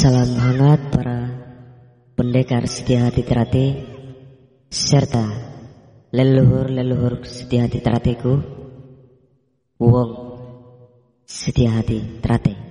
Salam hangat para pendekar setia hati terate serta leluhur-leluhur setia hati terateku wong setia hati terate.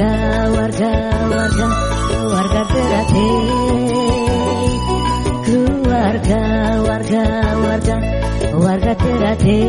warga warga warga warga berarti keluarga warga warga warga berarti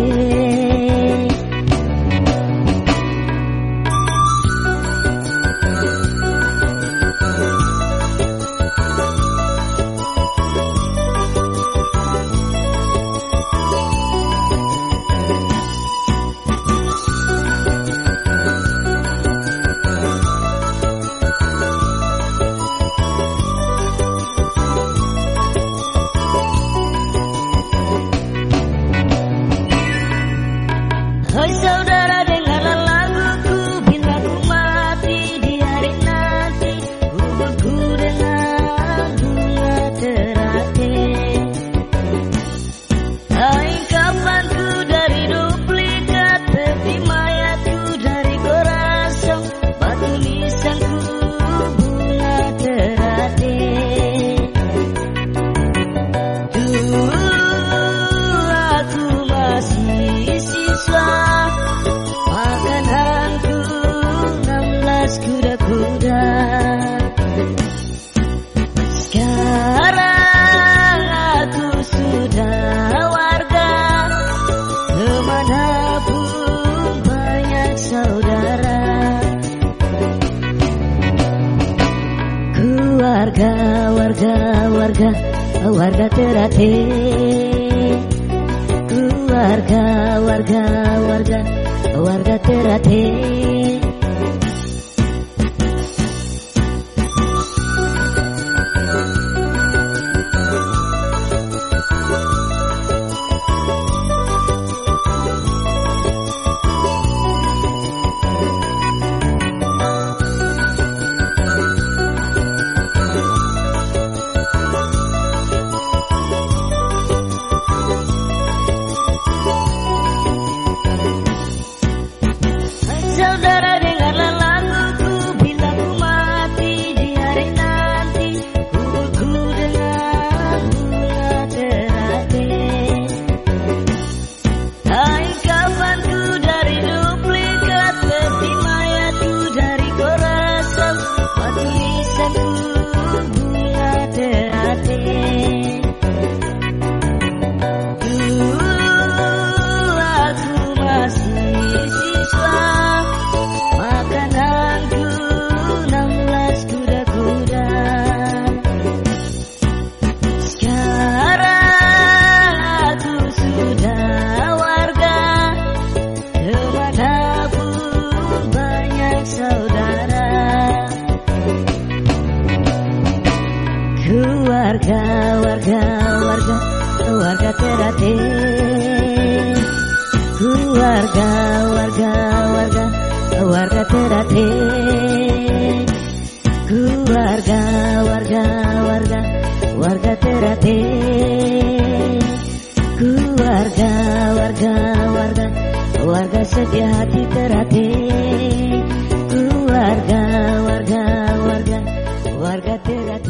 Hoy sabrás warga warga warga warga terate. keluarga warga warga warga terate. warga warga warga warga terate warga warga warga warga terate warga warga warga warga terate warga warga warga warga setia hati terate warga warga warga warga terate